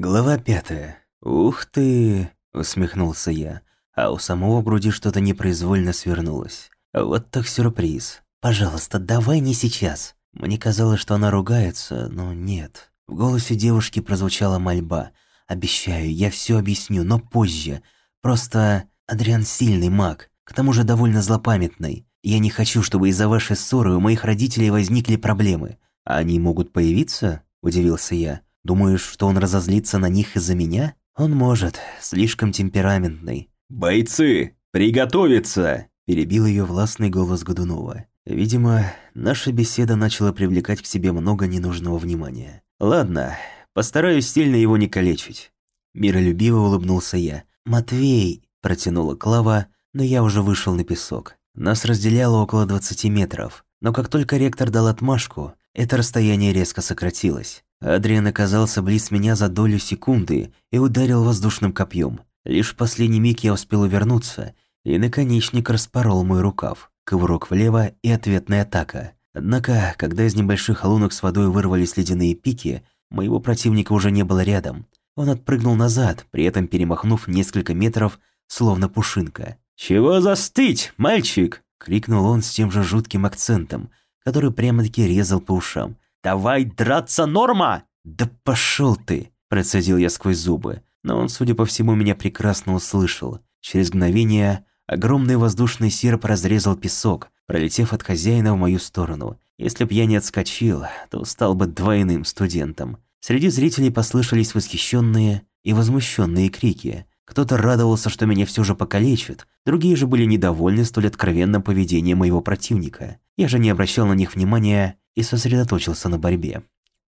Глава пятая. «Ух ты!» – усмехнулся я, а у самого в груди что-то непроизвольно свернулось. Вот так сюрприз. «Пожалуйста, давай не сейчас!» Мне казалось, что она ругается, но нет. В голосе девушки прозвучала мольба. «Обещаю, я все объясню, но позже. Просто Адриан сильный маг, к тому же довольно злопамятный. Я не хочу, чтобы из-за вашей ссоры у моих родителей возникли проблемы. А они могут появиться?» – удивился я. Думаешь, что он разозлится на них из-за меня? Он может, слишком темпераментный. «Бойцы, приготовиться!» – перебил ее властный голос Годунова. Видимо, наша беседа начала привлекать к себе много ненужного внимания. Ладно, постараюсь сильно его не калечить. Миролюбиво улыбнулся я. «Матвей!» – протянула Клава, но я уже вышел на песок. Нас разделяло около 20 метров, но как только ректор дал отмашку, это расстояние резко сократилось. Адриан оказался близ меня за долю секунды и ударил воздушным копьем. Лишь в последний миг я успел увернуться, и наконечник распорол мой рукав. Кувырок влево и ответная атака. Однако, когда из небольших лунок с водой вырвались ледяные пики, моего противника уже не было рядом. Он отпрыгнул назад, при этом перемахнув несколько метров, словно пушинка. «Чего застыть, мальчик?» — крикнул он с тем же жутким акцентом, который прямо-таки резал по ушам. «Давай драться, Норма!» «Да пошел ты!» – процедил я сквозь зубы. Но он, судя по всему, меня прекрасно услышал. Через мгновение огромный воздушный серп разрезал песок, пролетев от хозяина в мою сторону. Если б я не отскочил, то стал бы двойным студентом. Среди зрителей послышались восхищенные и возмущенные крики. Кто-то радовался, что меня все же покалечат, другие же были недовольны столь откровенным поведением моего противника. Я же не обращал на них внимания и сосредоточился на борьбе.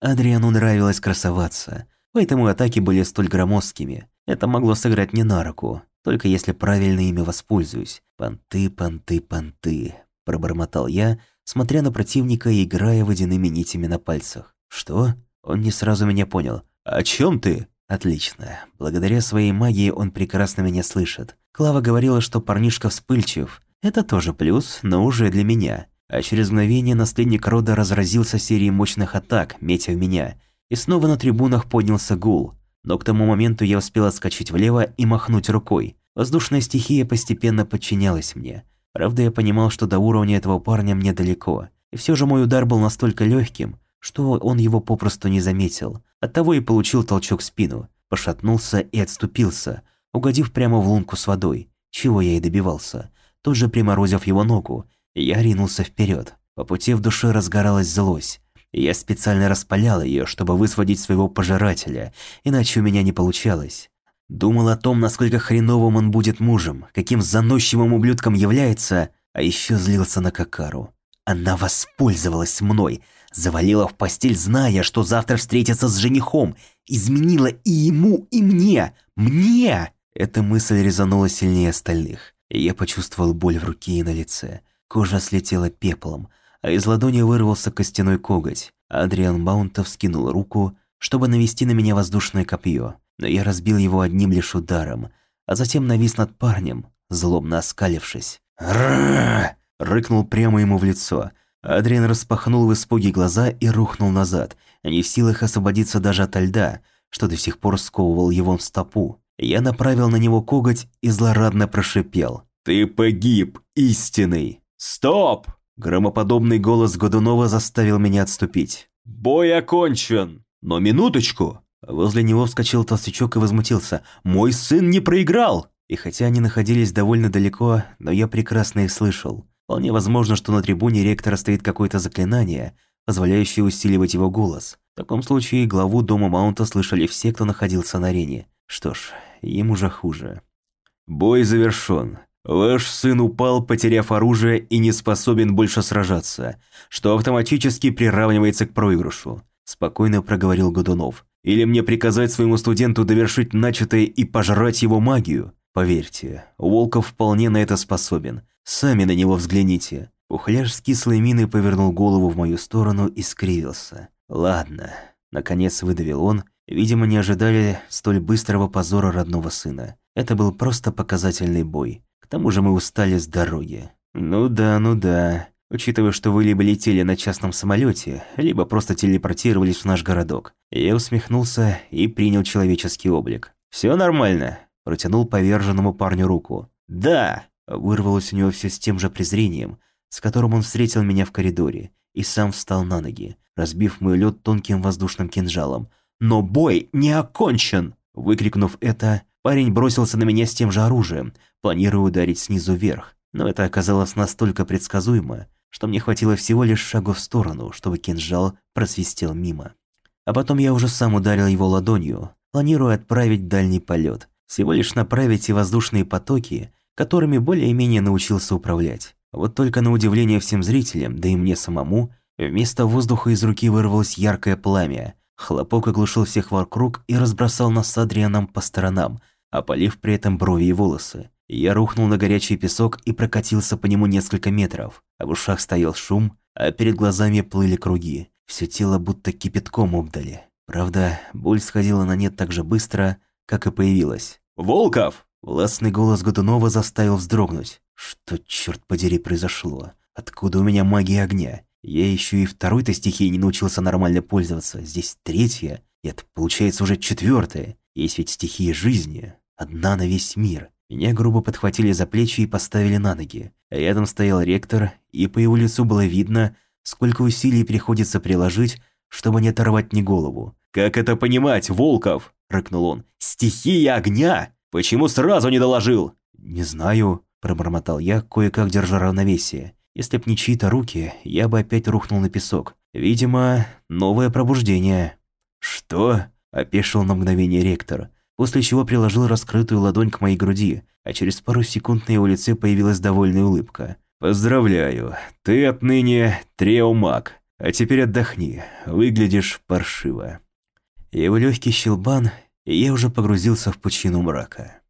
Адриану нравилось красоваться, поэтому атаки были столь громоздкими. Это могло сыграть мне на руку, только если правильно ими воспользуюсь. «Понты, понты, понты», – пробормотал я, смотря на противника и играя водяными нитями на пальцах. «Что?» Он не сразу меня понял. «О чем ты?» Отлично. Благодаря своей магии он прекрасно меня слышит. Клава говорила, что парнишка вспыльчив. Это тоже плюс, но уже для меня. А через мгновение наследник рода разразился серией мощных атак, метя в меня. И снова на трибунах поднялся гул. Но к тому моменту я успел отскочить влево и махнуть рукой. Воздушная стихия постепенно подчинялась мне. Правда, я понимал, что до уровня этого парня мне далеко. И все же мой удар был настолько легким, что он его попросту не заметил. Оттого и получил толчок в спину, пошатнулся и отступился, угодив прямо в лунку с водой, чего я и добивался. Тут же приморозив его ногу, я ринулся вперед. По пути в душе разгоралась злость. Я специально распалял ее, чтобы высвободить своего пожирателя, иначе у меня не получалось. Думал о том, насколько хреновым он будет мужем, каким заносчивым ублюдком является, а еще злился на Какару. Она воспользовалась мной, Завалила в постель, зная, что завтра встретится с женихом. Изменила и ему, и мне. Мне! Эта мысль резанула сильнее остальных. И я почувствовал боль в руке и на лице. Кожа слетела пеплом, а из ладони вырвался костяной коготь. Адриан Маунтов скинул руку, чтобы навести на меня воздушное копье, но я разбил его одним лишь ударом, а затем навис над парнем, злобно оскалившись. «Ррррр!» — рыкнул прямо ему в лицо — Адриан распахнул в испуге глаза и рухнул назад, не в силах освободиться даже от льда, что до сих пор сковывал его в стопу. Я направил на него коготь и злорадно прошипел. «Ты погиб, истинный!» «Стоп!» Громоподобный голос Годунова заставил меня отступить. «Бой окончен!» «Но минуточку!» Возле него вскочил толстячок и возмутился. «Мой сын не проиграл!» И хотя они находились довольно далеко, но я прекрасно их слышал. Вполне возможно, что на трибуне ректора стоит какое-то заклинание, позволяющее усиливать его голос. В таком случае главу дома Маунта слышали все, кто находился на арене. Что ж, им уже хуже. «Бой завершен. Ваш сын упал, потеряв оружие и не способен больше сражаться, что автоматически приравнивается к проигрышу», – спокойно проговорил Годунов. «Или мне приказать своему студенту довершить начатое и пожрать его магию? Поверьте, Волков вполне на это способен». Сами на него взгляните». Ухляж с кислой миной повернул голову в мою сторону и скривился. «Ладно», — наконец выдавил он. Видимо, не ожидали столь быстрого позора родного сына. Это был просто показательный бой. К тому же мы устали с дороги. «Ну да, ну да. учитывая, что вы либо летели на частном самолете, либо просто телепортировались в наш городок. Я усмехнулся и принял человеческий облик. Все нормально?» Протянул поверженному парню руку. «Да!» Вырвалось у него все с тем же презрением, с которым он встретил меня в коридоре, и сам встал на ноги, разбив мой лед тонким воздушным кинжалом. «Но бой не окончен!» Выкрикнув это, парень бросился на меня с тем же оружием, планируя ударить снизу вверх. Но это оказалось настолько предсказуемо, что мне хватило всего лишь шагу в сторону, чтобы кинжал просвистел мимо. А потом я уже сам ударил его ладонью, планируя отправить дальний полет, всего лишь направить и воздушные потоки, которыми более-менее научился управлять. Вот только на удивление всем зрителям, да и мне самому, вместо воздуха из руки вырвалось яркое пламя. Хлопок оглушил всех вокруг и разбросал нас с Адрианом по сторонам, опалив при этом брови и волосы. Я рухнул на горячий песок и прокатился по нему несколько метров, а в ушах стоял шум, а перед глазами плыли круги. Все тело будто кипятком обдали. Правда, боль сходила на нет так же быстро, как и появилась. «Волков!» Властный голос Годунова заставил вздрогнуть. Что, черт подери, произошло? Откуда у меня магия огня? Я еще и второй-то стихией не научился нормально пользоваться. Здесь третья. Это получается уже четвертая. Есть ведь стихия жизни. Одна на весь мир. Меня грубо подхватили за плечи и поставили на ноги. Рядом стоял ректор, и по его лицу было видно, сколько усилий приходится приложить, чтобы не оторвать мне голову. «Как это понимать, Волков?» – рыкнул он. «Стихия огня? Почему сразу не доложил?» «Не знаю», – пробормотал я, кое-как держа равновесие. Если б не чьи-то руки, я бы опять рухнул на песок. Видимо, новое пробуждение. «Что?» – опешил на мгновение ректор, после чего приложил раскрытую ладонь к моей груди, а через пару секунд на его лице появилась довольная улыбка. «Поздравляю, ты отныне триомаг, а теперь отдохни, выглядишь паршиво». Его легкий щелбан, и я уже погрузился в пучину мрака.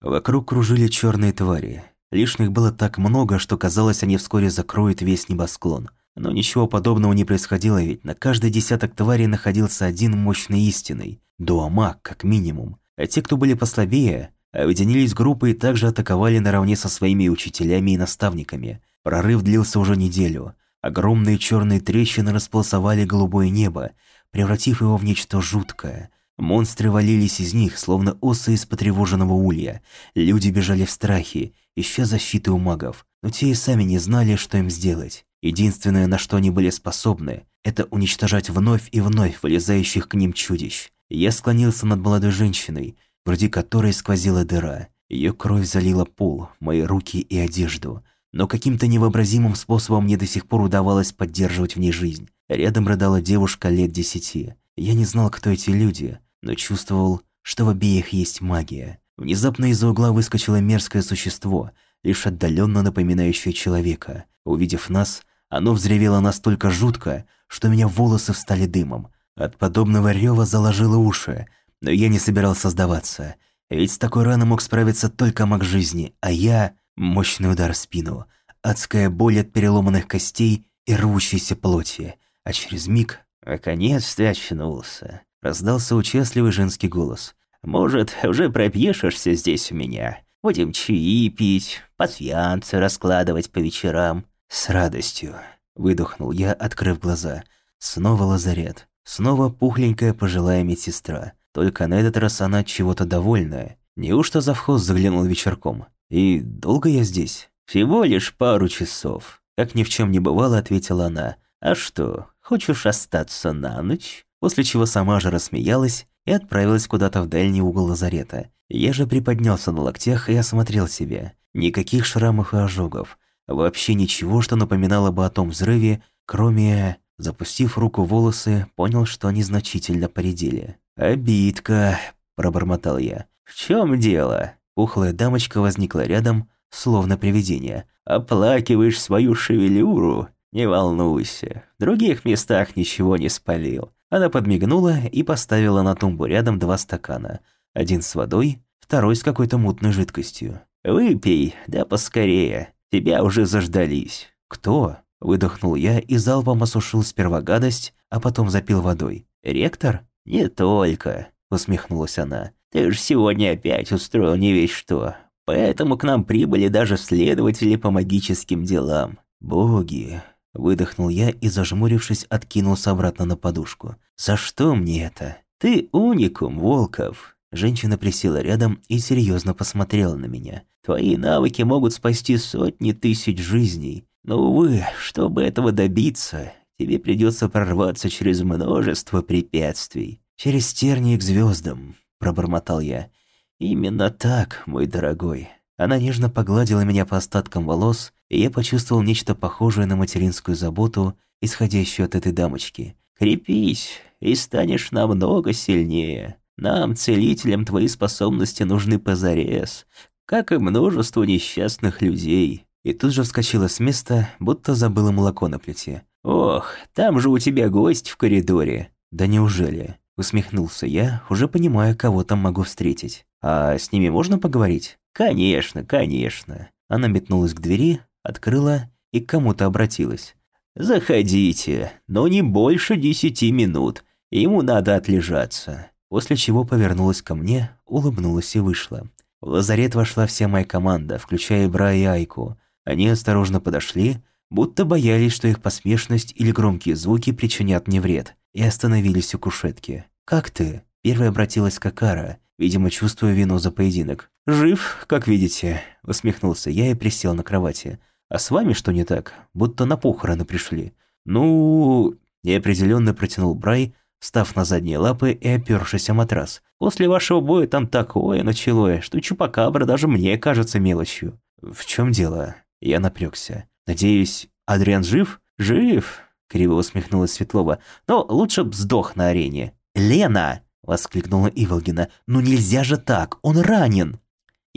Вокруг кружили черные твари. Лишних было так много, что казалось, они вскоре закроют весь небосклон. Но ничего подобного не происходило, ведь на каждый десяток тварей находился один мощный истинный, дуамак, как минимум. А те, кто были послабее, объединились группы и также атаковали наравне со своими учителями и наставниками. Прорыв длился уже неделю. Огромные черные трещины располосовали голубое небо, превратив его в нечто жуткое. Монстры валились из них, словно осы из потревоженного улья. Люди бежали в страхе, ища защиты у магов, но те и сами не знали, что им сделать. Единственное, на что они были способны, это уничтожать вновь и вновь вылезающих к ним чудищ. Я склонился над молодой женщиной, вроде которой сквозила дыра. Ее кровь залила пол, мои руки и одежду. Но каким-то невообразимым способом мне до сих пор удавалось поддерживать в ней жизнь. Рядом рыдала девушка лет десяти. Я не знал, кто эти люди, но чувствовал, что в обеих есть магия. Внезапно из-за угла выскочило мерзкое существо, лишь отдаленно напоминающее человека. Увидев нас, оно взревело настолько жутко, что у меня волосы встали дымом. От подобного рева заложило уши, но я не собирался сдаваться. Ведь с такой раной мог справиться только маг жизни, а я – мощный удар в спину, адская боль от переломанных костей и рвущейся плоти – а через миг «Наконец-то очнулся», — раздался участливый женский голос. «Может, уже пропьешешься здесь у меня? Будем чаи пить, пасьянцы раскладывать по вечерам». «С радостью», — выдохнул я, открыв глаза. Снова лазарет. Снова пухленькая пожилая медсестра. Только на этот раз она чего-то довольная. Неужто завхоз заглянул вечерком? И долго я здесь? Всего лишь пару часов. Как ни в чем не бывало, ответила она. А что, Хочешь остаться на ночь?» После чего сама же рассмеялась и отправилась куда-то в дальний угол лазарета. Я же приподнялся на локтях и осмотрел себя. Никаких шрамов и ожогов. Вообще ничего, что напоминало бы о том взрыве, кроме... Запустив руку в волосы, понял, что они значительно поредели. «Обидка», – пробормотал я. «В чем дело?» Пухлая дамочка возникла рядом, словно привидение. «Оплакиваешь свою шевелюру?» «Не волнуйся, в других местах ничего не спалил». Она подмигнула и поставила на тумбу рядом два стакана. Один с водой, второй с какой-то мутной жидкостью. «Выпей, да поскорее. Тебя уже заждались». «Кто?» – выдохнул я и залпом осушил сперва гадость, а потом запил водой. «Ректор?» «Не только», – усмехнулась она. «Ты же сегодня опять устроил не весь что. Поэтому к нам прибыли даже следователи по магическим делам. Боги. Выдохнул я и, зажмурившись, откинулся обратно на подушку. «За что мне это? Ты уникум, Волков!» Женщина присела рядом и серьезно посмотрела на меня. «Твои навыки могут спасти сотни тысяч жизней. Но, увы, чтобы этого добиться, тебе придется прорваться через множество препятствий. Через тернии к звездам», – пробормотал я. «Именно так, мой дорогой». Она нежно погладила меня по остаткам волос, и я почувствовал нечто похожее на материнскую заботу, исходящую от этой дамочки. «Крепись, и станешь намного сильнее. Нам, целителям, твои способности нужны позарез, как и множеству несчастных людей». И тут же вскочила с места, будто забыла молоко на плите. «Ох, там же у тебя гость в коридоре». «Да неужели?» Усмехнулся я, уже понимая, кого там могу встретить. «А с ними можно поговорить?» «Конечно, конечно». Она метнулась к двери, открыла и к кому-то обратилась. «Заходите, но не больше десяти минут. Ему надо отлежаться». После чего повернулась ко мне, улыбнулась и вышла. В лазарет вошла вся моя команда, включая Бра и Айку. Они осторожно подошли, будто боялись, что их посмешность или громкие звуки причинят мне вред, и остановились у кушетки. «Как ты?» – первая обратилась Какара, видимо, чувствуя вину за поединок. «Жив, как видите», – усмехнулся я и присел на кровати. «А с вами что не так? Будто на похороны пришли». «Ну...» – неопределенно протянул Брай, встав на задние лапы и опёршись о матрас. «После вашего боя там такое началось, что Чупакабра даже мне кажется мелочью». «В чем дело?» Я напрягся. «Надеюсь, Адриан жив?» «Жив!» – криво усмехнулась Светлова. «Но лучше б сдох на арене». «Лена!» – воскликнула Иволгина. «Ну нельзя же так, он ранен!»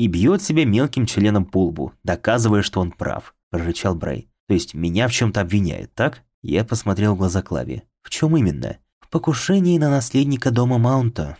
и бьет себя мелким членом по лбу, доказывая, что он прав», – прорычал Брай. «То есть меня в чем-то обвиняет, так?» Я посмотрел в глаза Клави. «В чем именно?» «В покушении на наследника дома Маунта»,